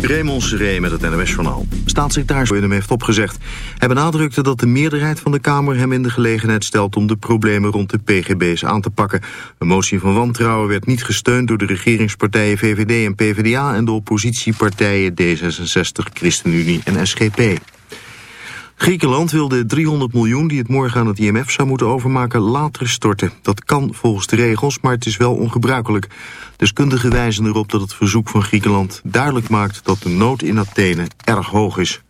Raymond Seré met het NOS-journaal. Staatssecretaris hem heeft opgezegd. Hij benadrukte dat de meerderheid van de Kamer hem in de gelegenheid stelt... om de problemen rond de PGB's aan te pakken. Een motie van wantrouwen werd niet gesteund door de regeringspartijen VVD en PvdA... en de oppositiepartijen D66, ChristenUnie en SGP. Griekenland wil de 300 miljoen die het morgen aan het IMF zou moeten overmaken later storten. Dat kan volgens de regels, maar het is wel ongebruikelijk. Deskundigen wijzen erop dat het verzoek van Griekenland duidelijk maakt dat de nood in Athene erg hoog is.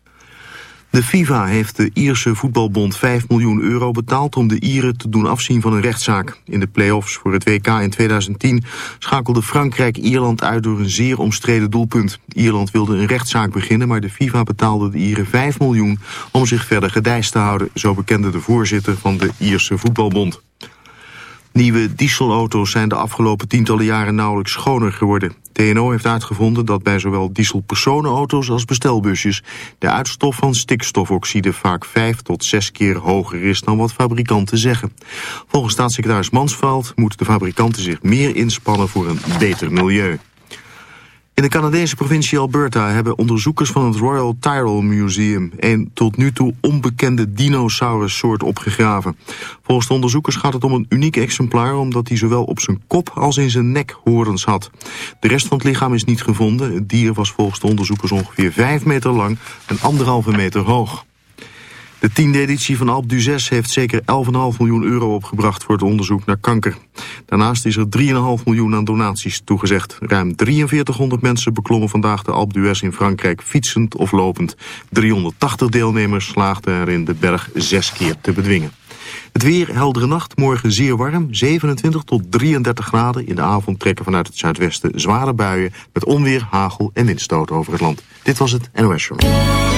De FIFA heeft de Ierse voetbalbond 5 miljoen euro betaald om de Ieren te doen afzien van een rechtszaak. In de play-offs voor het WK in 2010 schakelde Frankrijk Ierland uit door een zeer omstreden doelpunt. Ierland wilde een rechtszaak beginnen, maar de FIFA betaalde de Ieren 5 miljoen om zich verder gedijst te houden, zo bekende de voorzitter van de Ierse voetbalbond. Nieuwe dieselauto's zijn de afgelopen tientallen jaren nauwelijks schoner geworden. TNO heeft uitgevonden dat bij zowel dieselpersonenauto's als bestelbusjes de uitstof van stikstofoxide vaak vijf tot zes keer hoger is dan wat fabrikanten zeggen. Volgens staatssecretaris Mansveld moeten de fabrikanten zich meer inspannen voor een beter milieu. In de Canadese provincie Alberta hebben onderzoekers van het Royal Tyrrell Museum een tot nu toe onbekende dinosaurussoort opgegraven. Volgens de onderzoekers gaat het om een uniek exemplaar omdat hij zowel op zijn kop als in zijn nek horens had. De rest van het lichaam is niet gevonden. Het dier was volgens de onderzoekers ongeveer 5 meter lang en anderhalve meter hoog. De tiende editie van Alp du 6 heeft zeker 11,5 miljoen euro opgebracht voor het onderzoek naar kanker. Daarnaast is er 3,5 miljoen aan donaties toegezegd. Ruim 4300 mensen beklommen vandaag de Alp d'Huez in Frankrijk fietsend of lopend. 380 deelnemers slaagden erin de berg zes keer te bedwingen. Het weer, heldere nacht, morgen zeer warm, 27 tot 33 graden. In de avond trekken vanuit het zuidwesten zware buien... met onweer, hagel en windstoot over het land. Dit was het NOS Journal.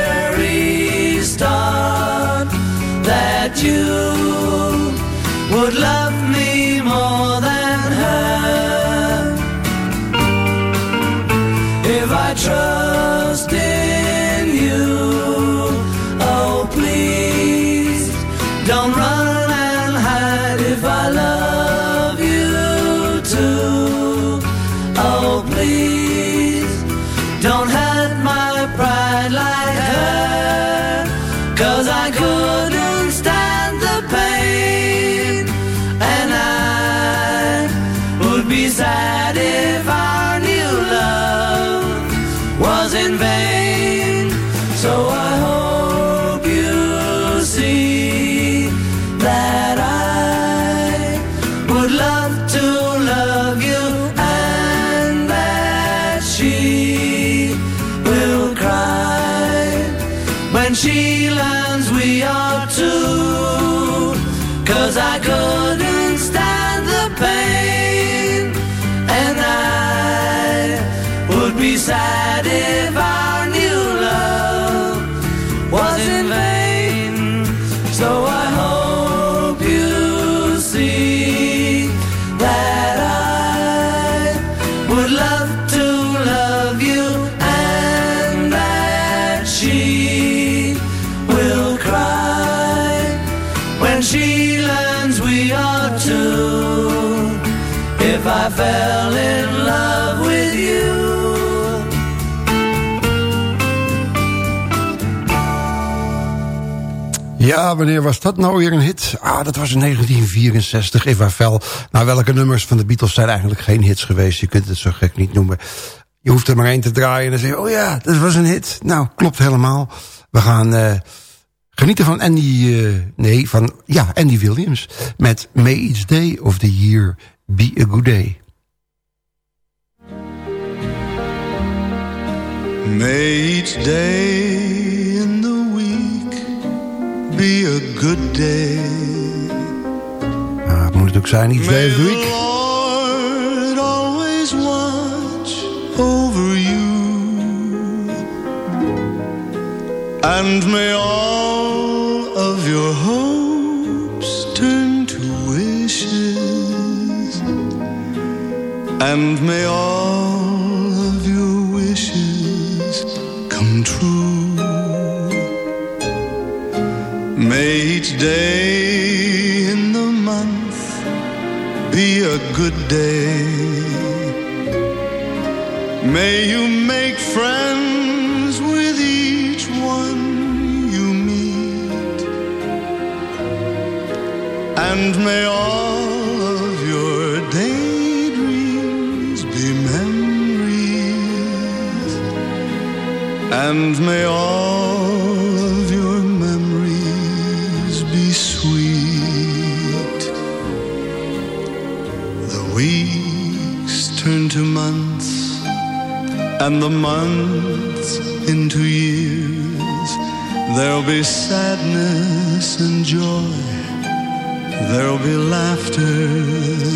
love Ja, wanneer was dat nou weer een hit? Ah, dat was in 1964, Eva Vel. Nou, welke nummers van de Beatles zijn eigenlijk geen hits geweest? Je kunt het zo gek niet noemen. Je hoeft er maar één te draaien en dan zeg je... oh ja, dat was een hit. Nou, klopt helemaal. We gaan uh, genieten van Andy... Uh, nee, van... Ja, Andy Williams. Met May Each Day of the Year Be a Good Day. May each day be a good day. Ja, het moet het ook zijn, day of the week. Lord always watch over you. And may all of your hopes turn to wishes. And may all day in the month be a good day. May you make friends with each one you meet. And may all of your daydreams be memories. And may all and the months into years. There'll be sadness and joy. There'll be laughter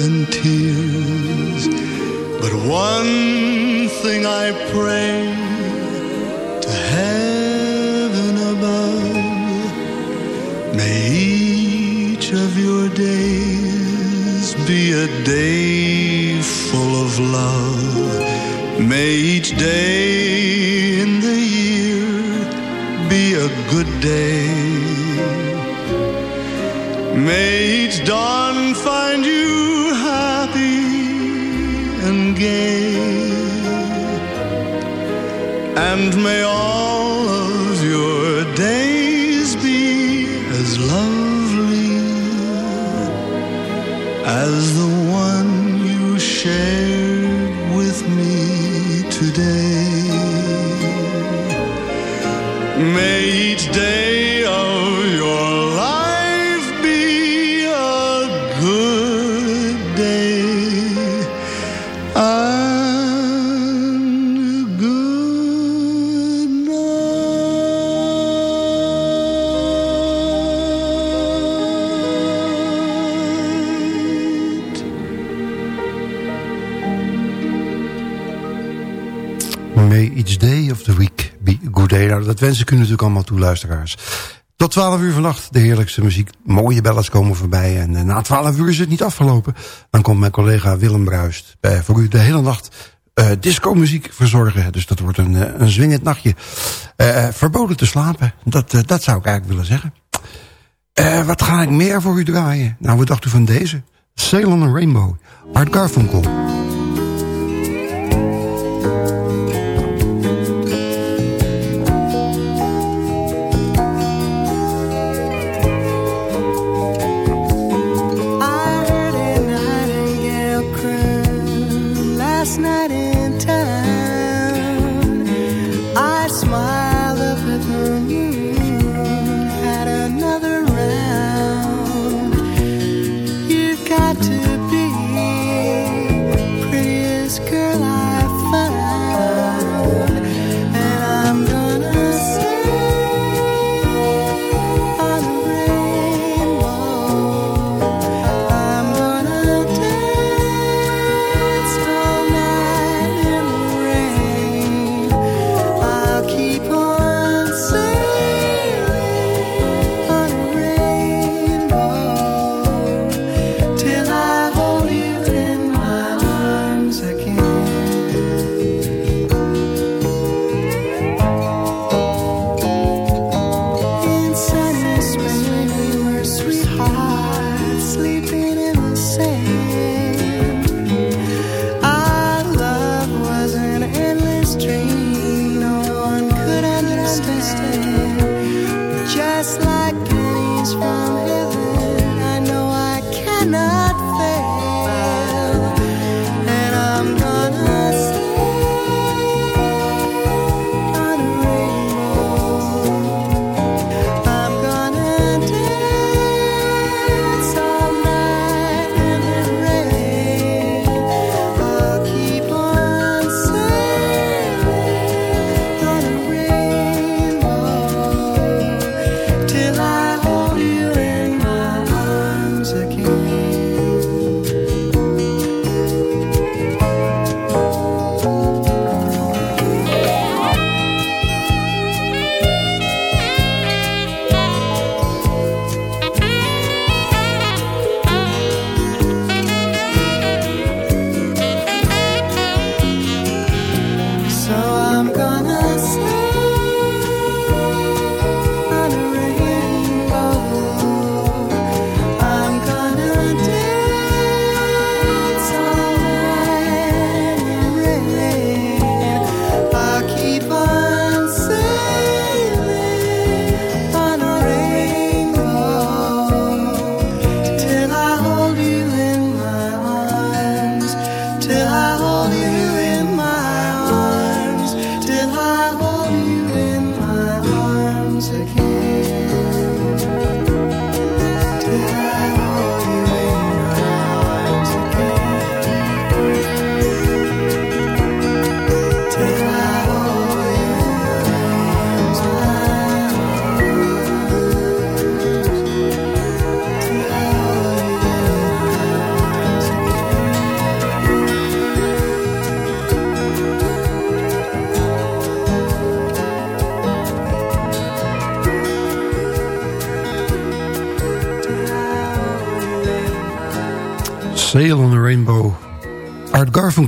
and tears. But one thing I pray to heaven above May each of your days be a day full of love. May each day in the year be a good day. May each dawn find you happy and gay. And may all ik u natuurlijk allemaal toe, luisteraars. Tot 12 uur vannacht, de heerlijkste muziek. Mooie ballads komen voorbij. En eh, na 12 uur is het niet afgelopen. Dan komt mijn collega Willem Bruist bij, voor u de hele nacht uh, disco-muziek verzorgen. Dus dat wordt een, eh, een zwingend nachtje. Eh, verboden te slapen, dat, eh, dat zou ik eigenlijk willen zeggen. Eh, wat ga ik meer voor u draaien? Nou, wat dacht u van deze? Sail on a Rainbow, Art Garfunkel.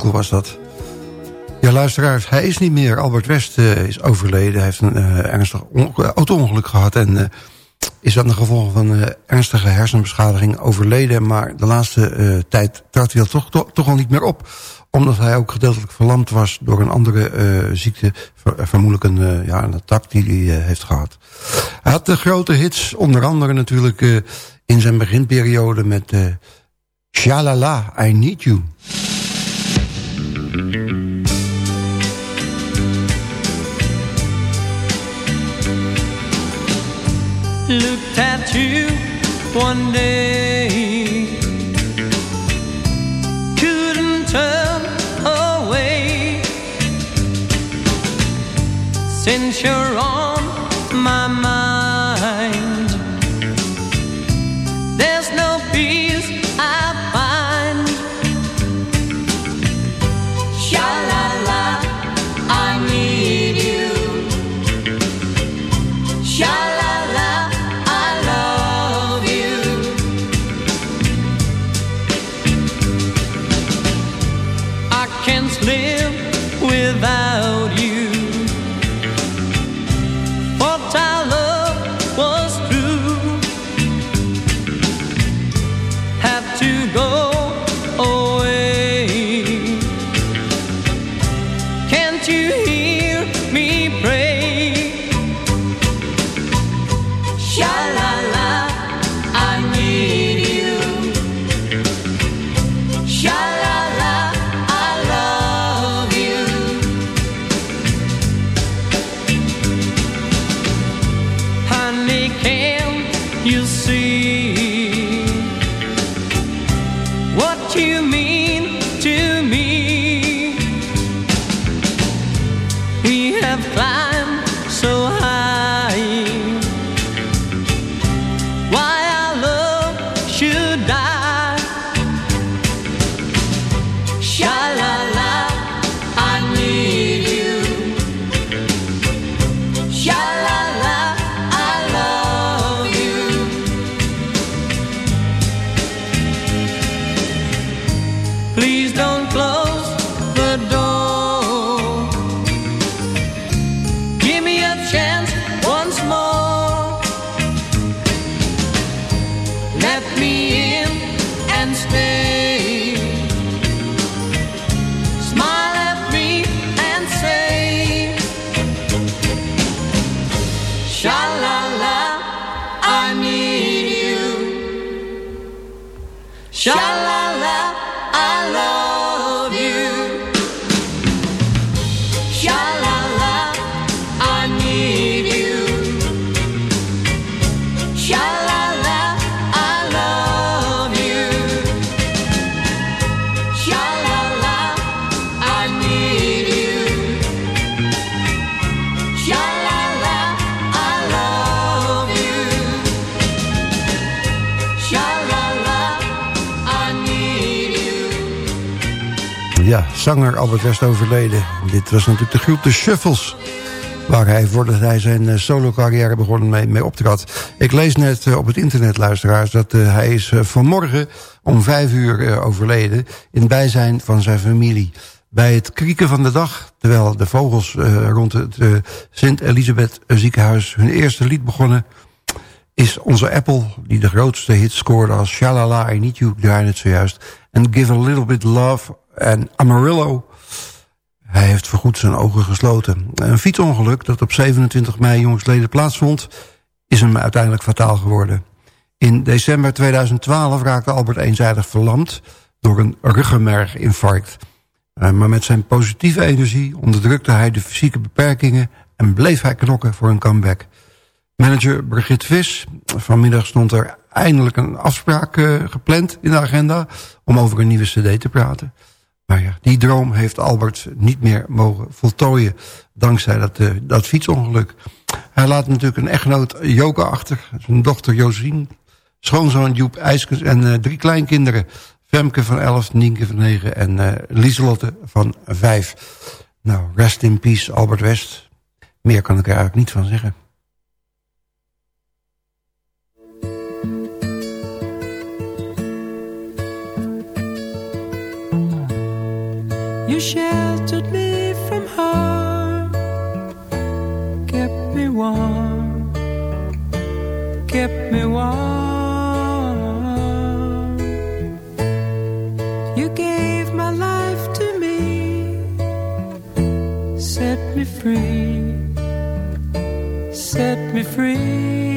Was dat. Ja, luisteraars, hij is niet meer. Albert West uh, is overleden. Hij heeft een uh, ernstig auto-ongeluk gehad... en is aan de gevolgen van ernstige hersenbeschadiging overleden. Maar de laatste tijd trad hij toch, toch, toch al niet meer op. Omdat hij ook gedeeltelijk verlamd was door een andere ziekte. vermoedelijk een, ja, een attack die hij heeft gehad. Hij had de grote hits, onder andere natuurlijk in zijn beginperiode met... Shalala, I Need You. Looked at you one day. Couldn't turn away. Since you're on zanger Albert West overleden. Dit was natuurlijk de groep de Shuffles. Waar hij voordat hij zijn eh, solo-carrière begon mee, mee optrad. Ik lees net eh, op het internet, luisteraars, dat eh, hij is vanmorgen om vijf uur overleden. In het bijzijn van zijn familie. Bij het krieken van de dag, terwijl de vogels rond het Sint-Elisabeth ziekenhuis hun eerste lied begonnen is onze Apple, die de grootste hit scoorde als Shalala, I Need You, ik draaide het zojuist. En Give a Little Bit Love en Amarillo. Hij heeft voorgoed zijn ogen gesloten. Een fietsongeluk dat op 27 mei jongsleden plaatsvond... is hem uiteindelijk fataal geworden. In december 2012 raakte Albert eenzijdig verlamd... door een ruggenmerginfarct. Uh, maar met zijn positieve energie onderdrukte hij de fysieke beperkingen... en bleef hij knokken voor een comeback. Manager Brigitte Vis. Vanmiddag stond er eindelijk een afspraak uh, gepland in de agenda... om over een nieuwe cd te praten. Maar ja, die droom heeft Albert niet meer mogen voltooien... dankzij dat, uh, dat fietsongeluk. Hij laat natuurlijk een echtgenoot Joke achter. Zijn dochter Josien, schoonzoon Joep IJskens... en uh, drie kleinkinderen. Femke van 11, Nienke van 9 en uh, Lieselotte van 5. Nou, rest in peace Albert West. Meer kan ik er eigenlijk niet van zeggen. Sheltered me from harm, kept me warm, kept me warm. You gave my life to me, set me free, set me free.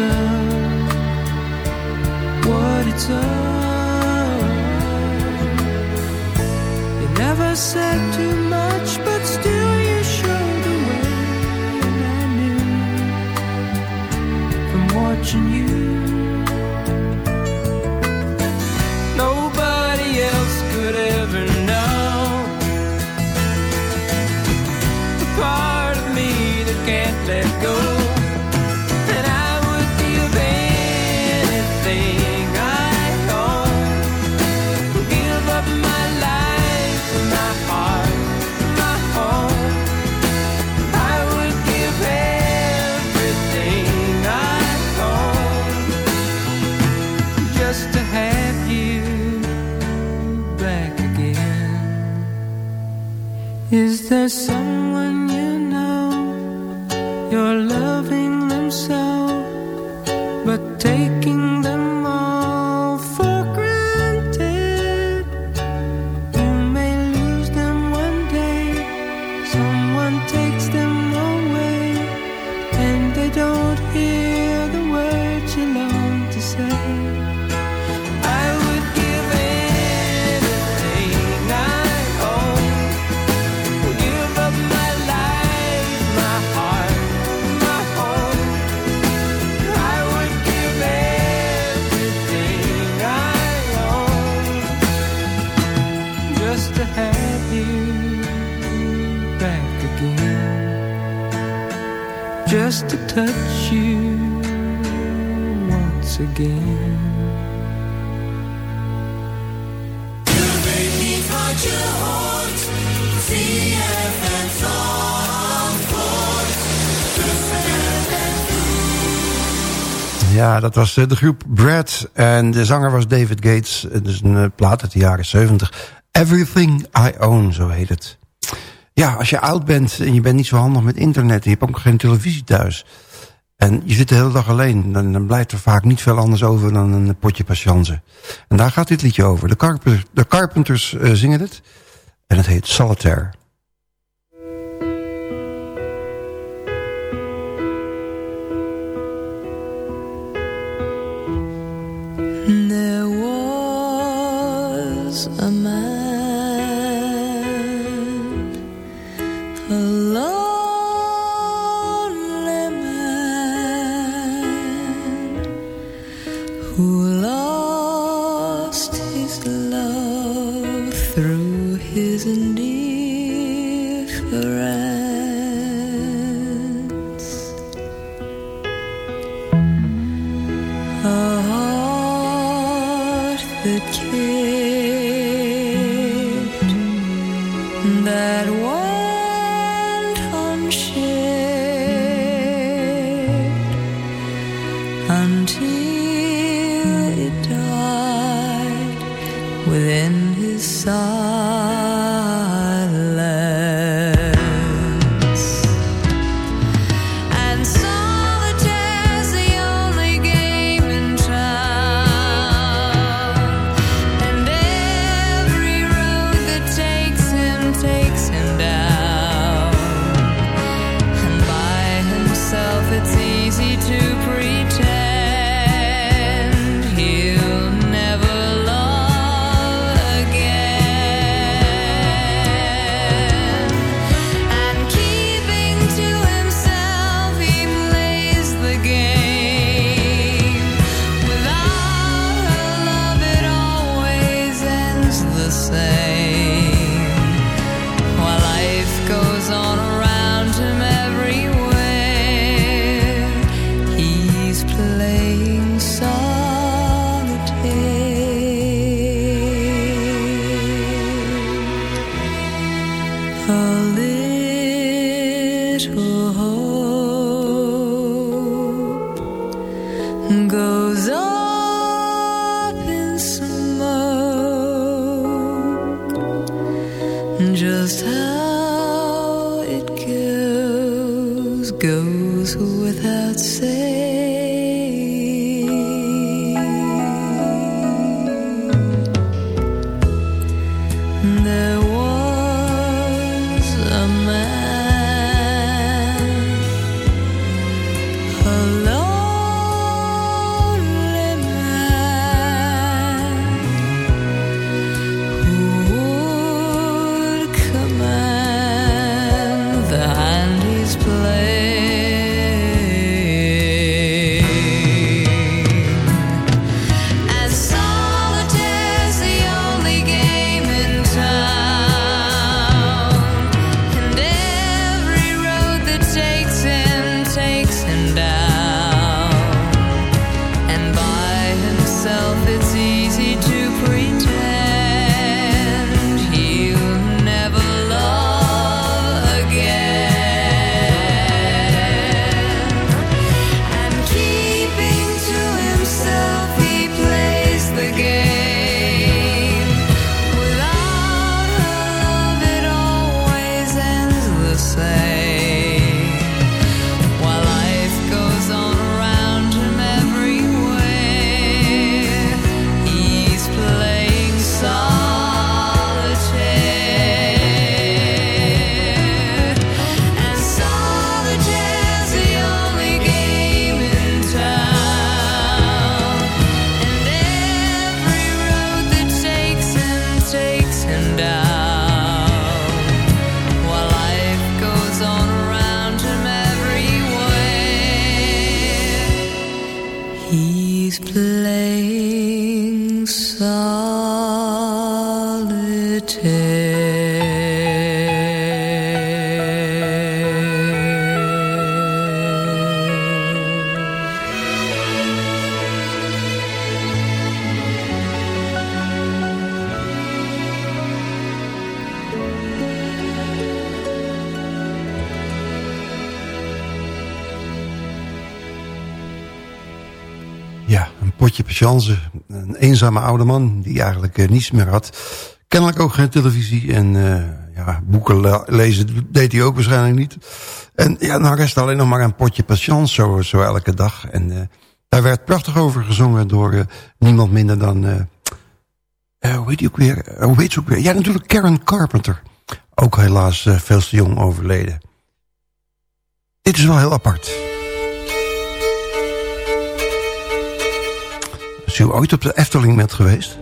up, what it's up. You never said too There's again. Ja, dat was eh, de groep Brad. En de zanger was David Gates. Het is een eh, plaat uit de jaren 70. Everything I Own, zo heet het. Ja, als je oud bent en je bent niet zo handig met internet... je hebt ook geen televisie thuis... en je zit de hele dag alleen... dan, blijft er vaak niet veel anders over dan een potje patience. En daar gaat dit liedje over. De, Carpenters, de Carpenters eh, zingen het. En het heet Solitaire. There was and Jansen, een eenzame oude man die eigenlijk uh, niets meer had. Kennelijk ook geen televisie en uh, ja, boeken lezen deed hij ook waarschijnlijk niet. En ja, nou rest alleen nog maar een potje patience zo, zo elke dag. En uh, daar werd prachtig over gezongen door niemand minder dan... hoe heet hij ook weer? hoe heet ze ook weer? Ja, natuurlijk Karen Carpenter. Ook helaas veel te jong overleden. Dit is wel heel apart. Als u ooit op de Efteling bent geweest...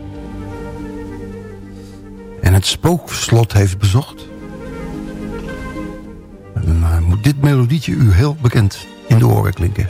en het spookslot heeft bezocht... dan eh, moet dit melodietje u heel bekend in de oren klinken.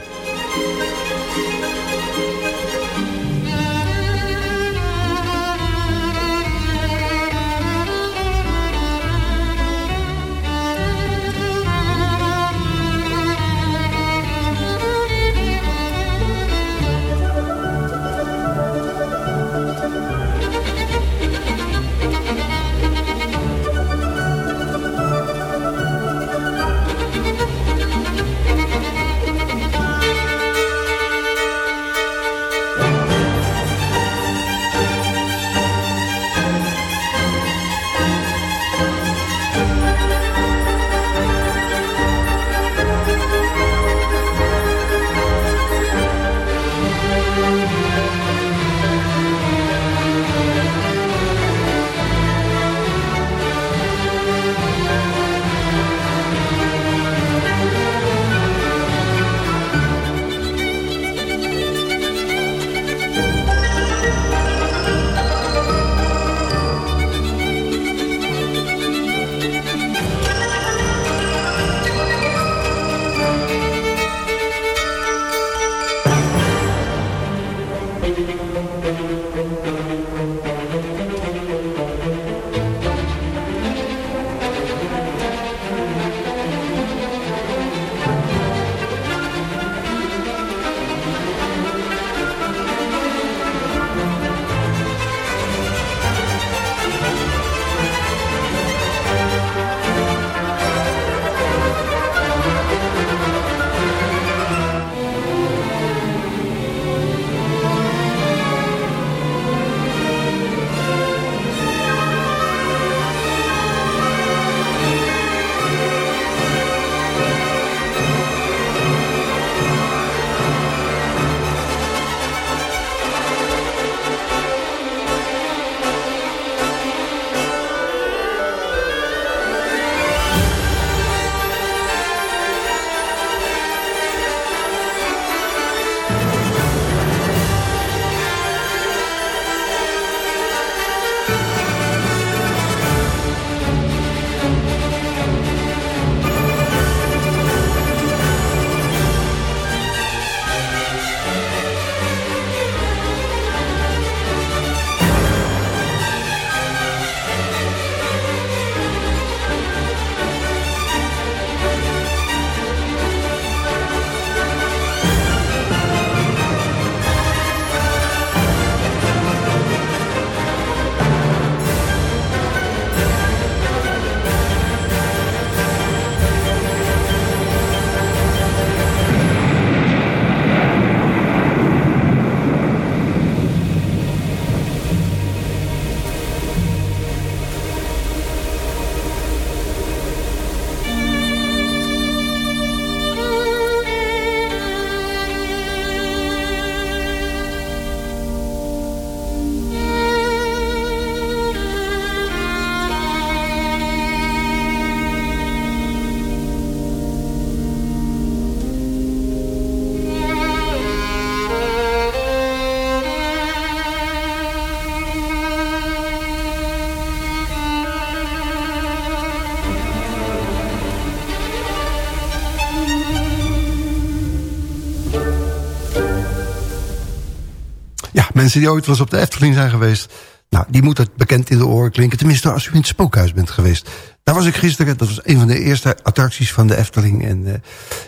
Mensen die ooit wel eens op de Efteling zijn geweest... Nou, die moet het bekend in de oren klinken. Tenminste, als u in het spookhuis bent geweest. Daar was ik gisteren. Dat was een van de eerste attracties van de Efteling. En uh,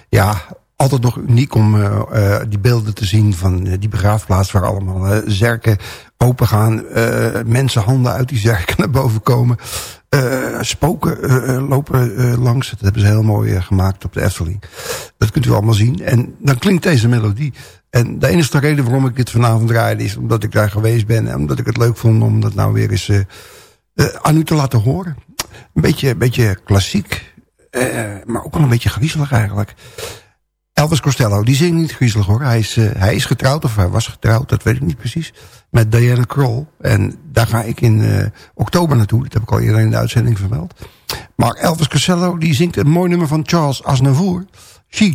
ja, altijd nog uniek om uh, uh, die beelden te zien van die begraafplaats... waar allemaal zerken open gaan. mensen handen uit die zerken naar boven komen. spoken lopen langs. Dat hebben ze heel mooi gemaakt op de Efteling. Dat kunt u allemaal zien. En dan klinkt deze melodie. En de enige reden waarom ik dit vanavond draaide... is omdat ik daar geweest ben. En omdat ik het leuk vond om dat nou weer eens uh, uh, aan u te laten horen. Een beetje, beetje klassiek. Uh, maar ook wel een beetje griezelig eigenlijk. Elvis Costello, die zingt niet griezelig hoor. Hij is, hij is getrouwd, of hij was getrouwd, dat weet ik niet precies. Met Diana Kroll. En daar ga ik in oktober naartoe. Dat heb ik al eerder in de uitzending vermeld. Maar Elvis Costello, die zingt een mooi nummer van Charles Aznavour. She.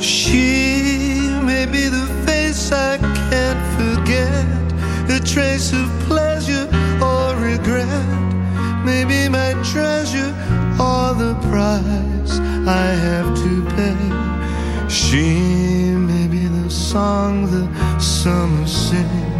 She may be the face I can't forget, a trace of pleasure or regret, maybe my treasure or the price I have to pay. She may be the song the summer sings,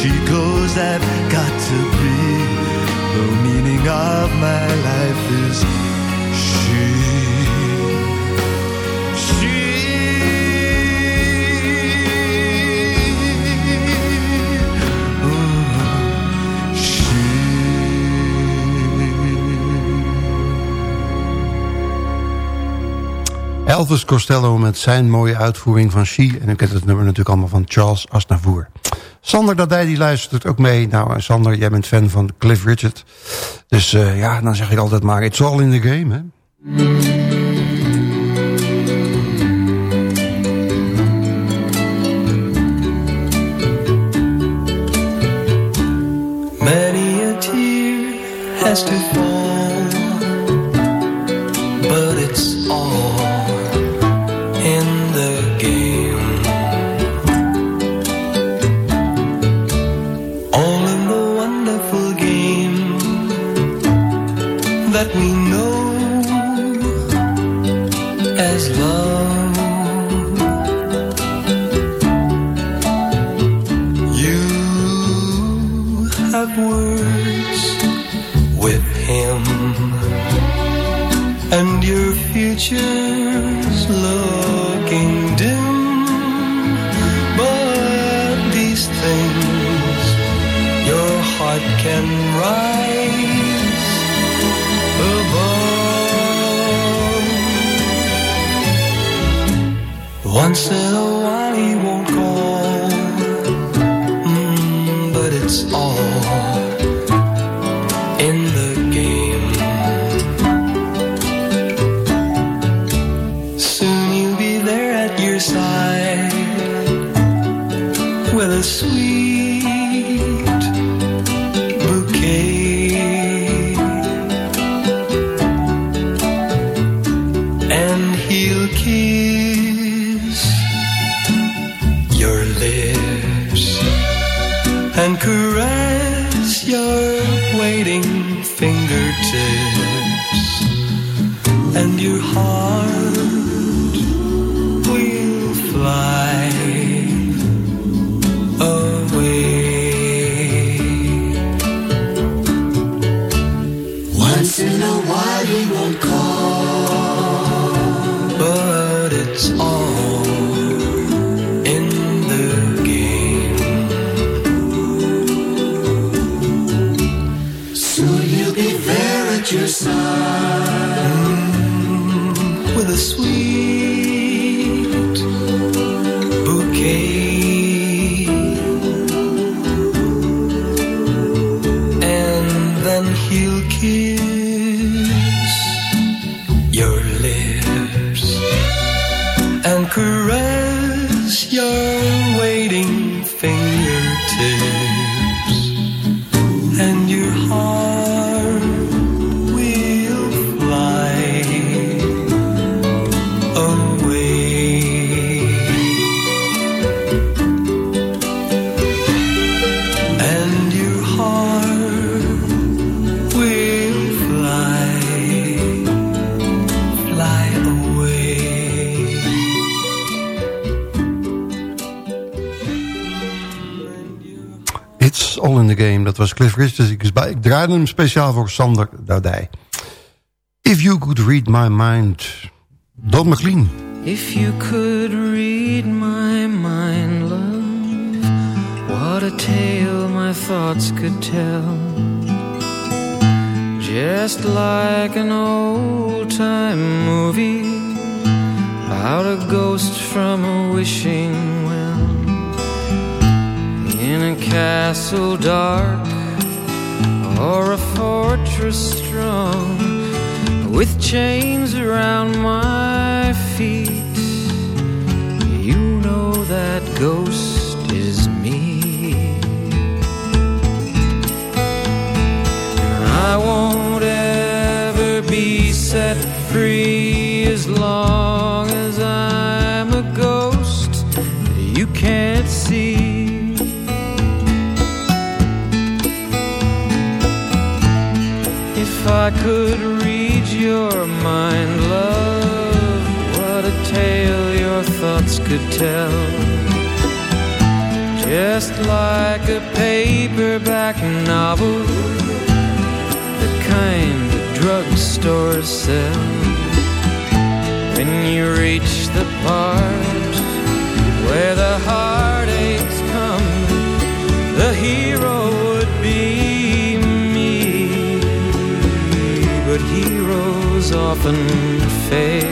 she goes, I've got to be. The meaning of my life is she. She. Ooh, Elvis Costello met zijn mooie uitvoering van She. En u kent het nummer natuurlijk allemaal van Charles Aznavour. Sander Dadij die luistert ook mee. Nou, Sander, jij bent fan van Cliff Richard. Dus uh, ja, dan zeg ik altijd maar, it's all in the game, hè? Many has to cancel game. Dat was Cliff Richards. Ik, ik draaide hem speciaal voor Sander Dardij. If you could read my mind. Don McLean. If you could read my mind, love, what a tale my thoughts could tell. Just like an old time movie about a ghost from a wishing well. In a castle dark or a fortress strong with chains around my feet. You know that ghost is me. I won't ever be set free I could read your mind, love, what a tale your thoughts could tell. Just like a paperback novel, the kind drugstores sell. When you reach the part where the heartaches often fail.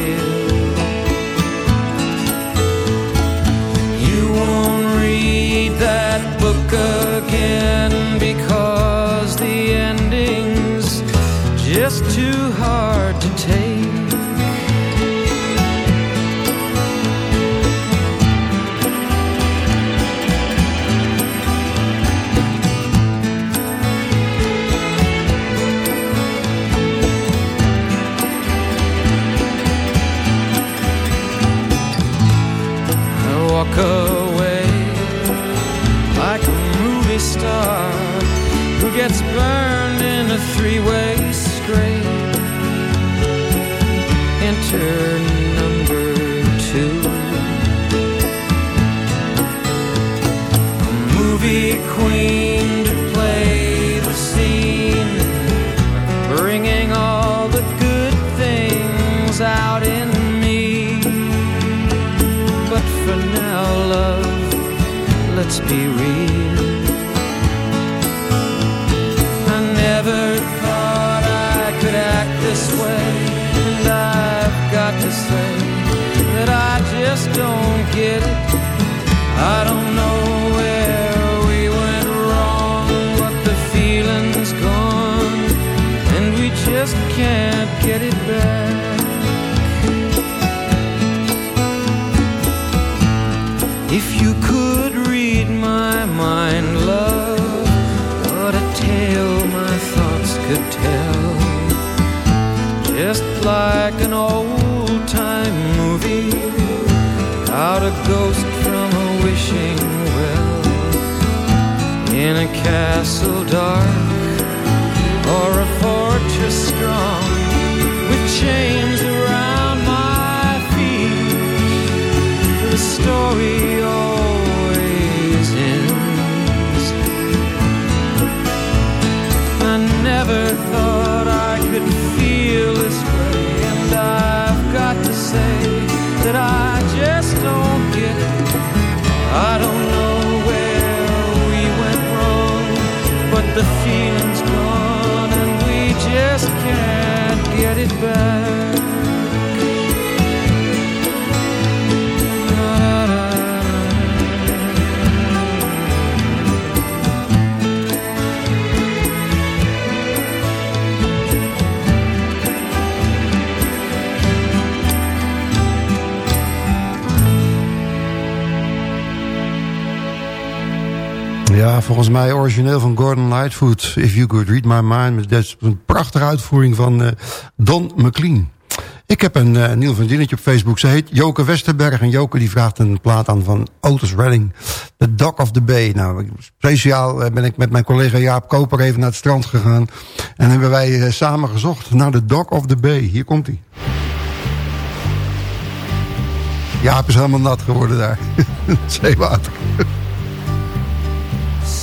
must be real. I never thought I could act this way, and I've got to say that I just don't get it. I don't know where we went wrong, the feeling's gone, and we just can't get it back. Like an old time movie, out a ghost from a wishing well. In a castle dark or a fortress strong, with chains around my feet. The story back. Ja, volgens mij origineel van Gordon Lightfoot. If You Could Read My Mind. Dat is een prachtige uitvoering van eh, Don McLean. Ik heb een eh, nieuw vriendinnetje op Facebook. Ze heet Joke Westerberg. En Joke die vraagt een plaat aan van Otis Redding. The Dock of the Bay. Nou, speciaal eh, ben ik met mijn collega Jaap Koper even naar het strand gegaan. En hebben wij samen gezocht naar de Dock of the Bay. Hier komt hij. Jaap is helemaal nat geworden daar. Zeewater.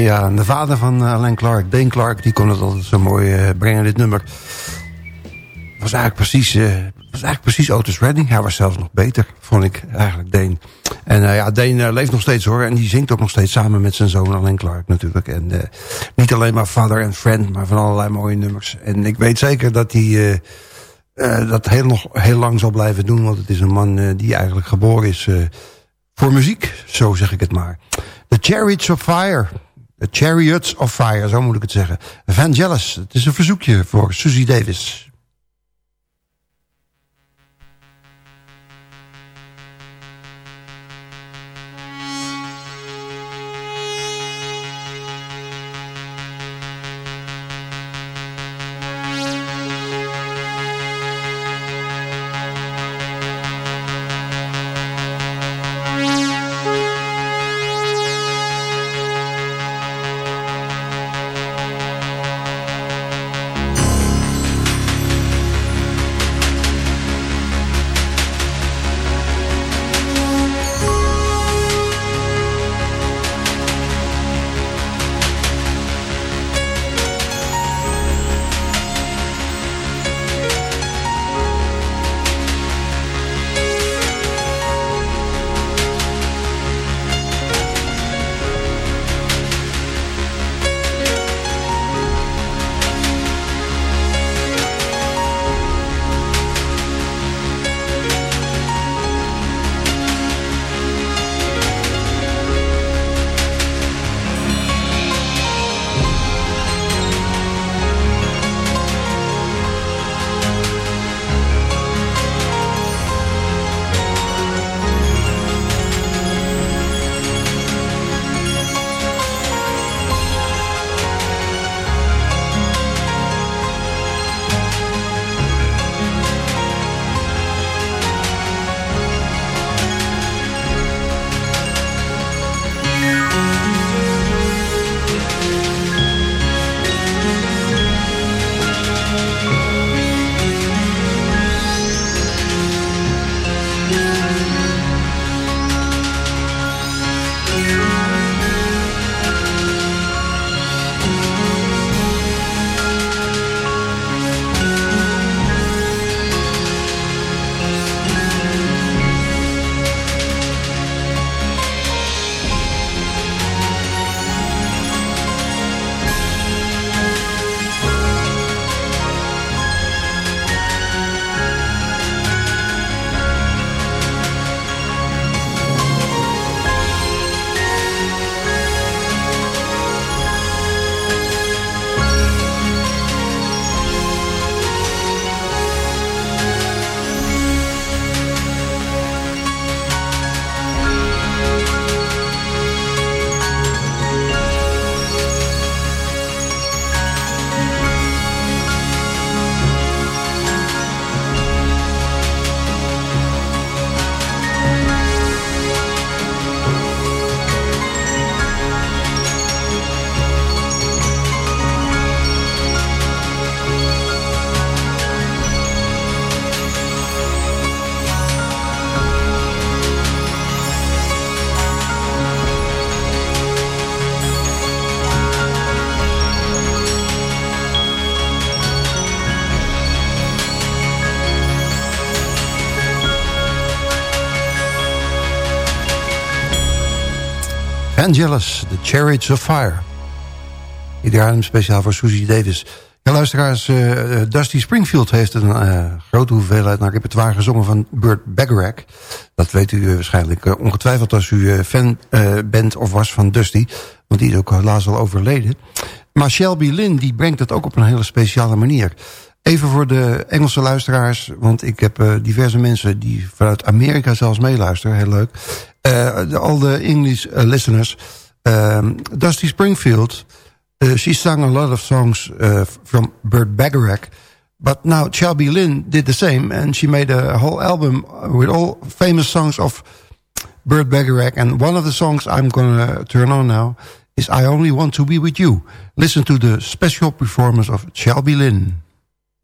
Ja, de vader van eh, Alain Clark, Dane Clark, die kon het altijd zo mooi eh, brengen, dit nummer. Was eigenlijk precies, eh, was eigenlijk precies Otis Redding. Hij was zelfs nog beter, vond ik eigenlijk, Dane. En ja, Dane leeft nog steeds hoor. En die zingt ook nog steeds samen met zijn zoon Alain Clark natuurlijk. En niet alleen maar Father and Friend, maar van allerlei mooie nummers. En ik weet zeker dat hij dat heel, nog heel lang zal blijven doen. Want het is een man die eigenlijk geboren is voor muziek. Zo zeg ik het maar. The Chariots of Fire. Chariots of Fire, zo moet ik het zeggen. Vangelis, het is een verzoekje voor Susie Davis. Angelus, The Chariots of Fire. Iedereen speciaal voor Susie Davis. Ja, luisteraars, uh, Dusty Springfield heeft een uh, grote hoeveelheid naar repertoire gezongen van Burt Bacharach. Dat weet u waarschijnlijk ongetwijfeld als u fan bent of was van Dusty. Want die is ook helaas al overleden. Maar Shelby Lynn die brengt het ook op een hele speciale manier. Even voor de Engelse luisteraars, want ik heb diverse mensen die vanuit Amerika zelfs meeluisteren. Heel leuk. Uh, all the English uh, listeners. Um, Dusty Springfield, she sang a lot of songs from Burt Bacharach. But now Shelby Lynn did the same, and she made a whole album with all famous songs of Burt Bacharach. And one of the songs I'm to turn on now is I Only Want to Be With You. Listen to the special performance of Shelby Lynn.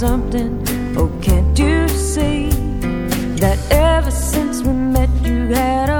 something, oh can't you see That ever since we met you had a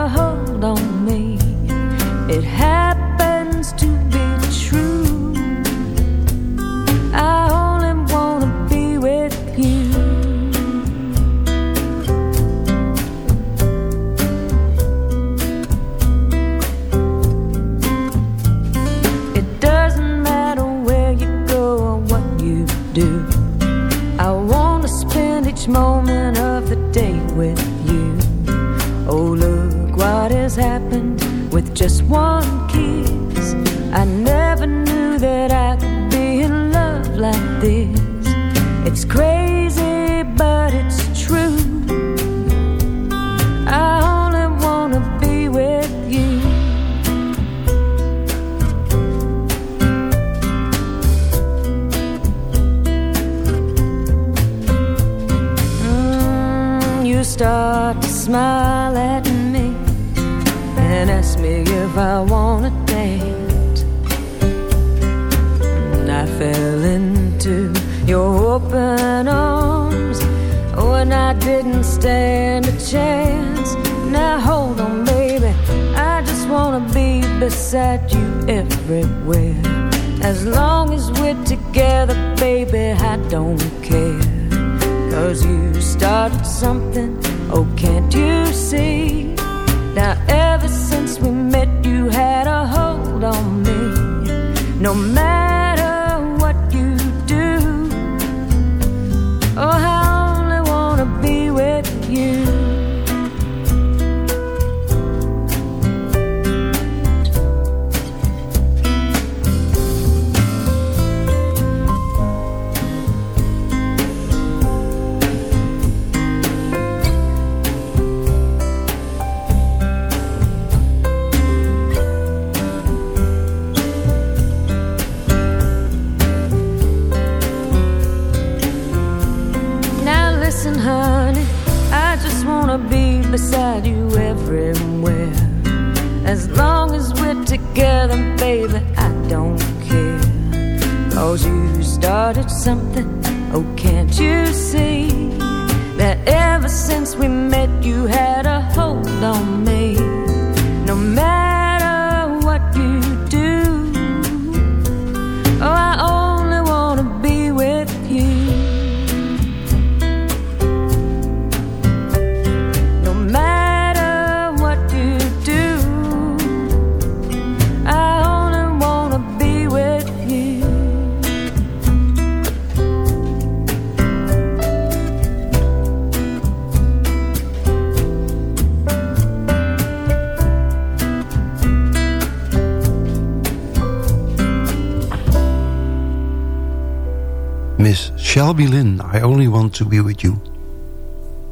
To Be With You.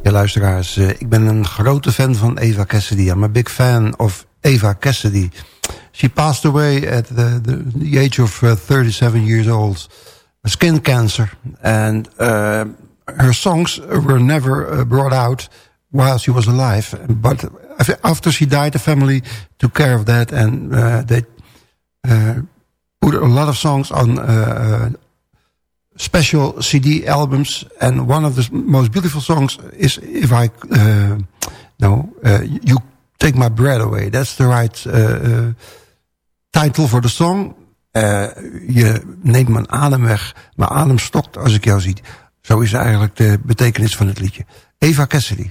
Ja, luisteraars, eh, ik ben een grote fan van Eva Cassidy. I'm a big fan of Eva Cassidy. She passed away at the, the, age of uh, 37 years old. Skin cancer. And uh, her songs were never brought out while she was alive. But after she died, the family took care of that. And uh, they uh, put a lot of songs on special CD albums, and one of the most beautiful songs is "If I uh, No uh, You Take My Breath Away." That's the right uh, uh, title for the song. Uh, je neemt mijn adem weg, mijn adem stokt als ik jou zie. Zo is eigenlijk de betekenis van het liedje. Eva Cassidy.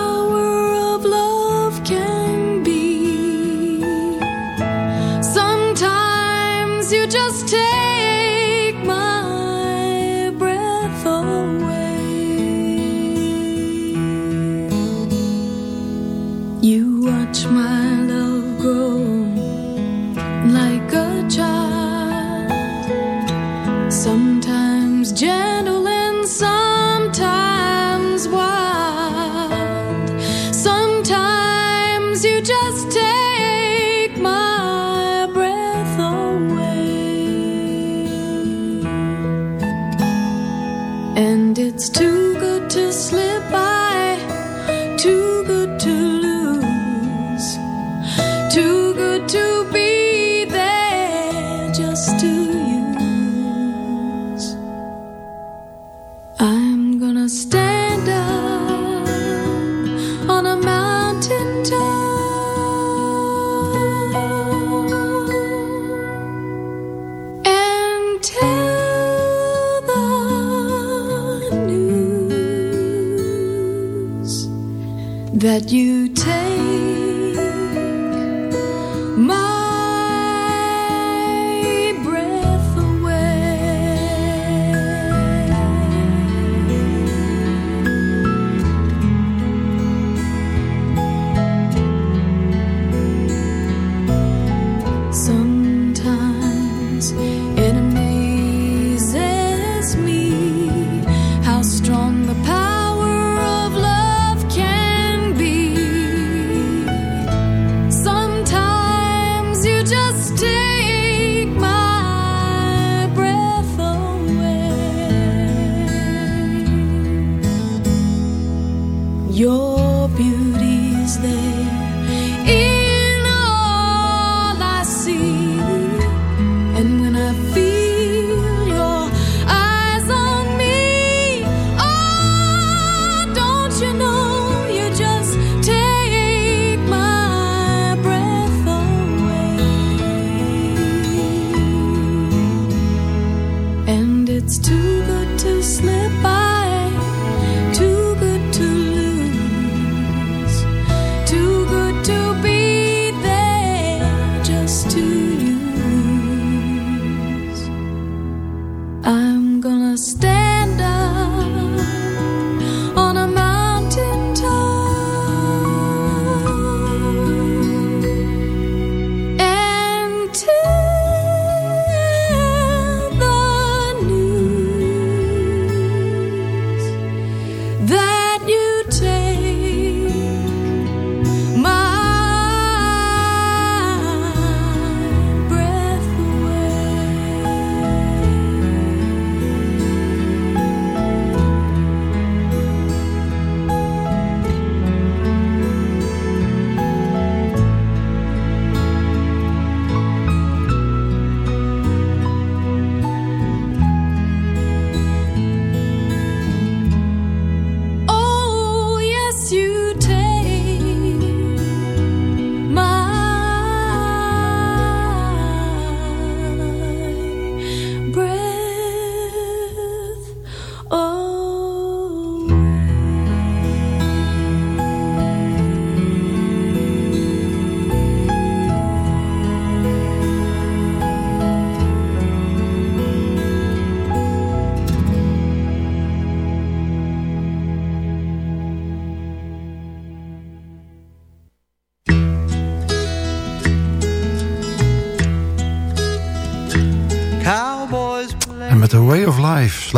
that you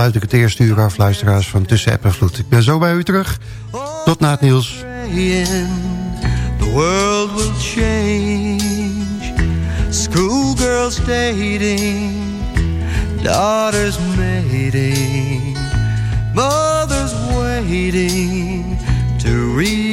sluit ik het eerste uur af, luisteraars van Tussen App en Vloed. Ik ben zo bij u terug. Tot na het nieuws. the world will change. Schoolgirls dating, daughters mating, mothers waiting to rearrange.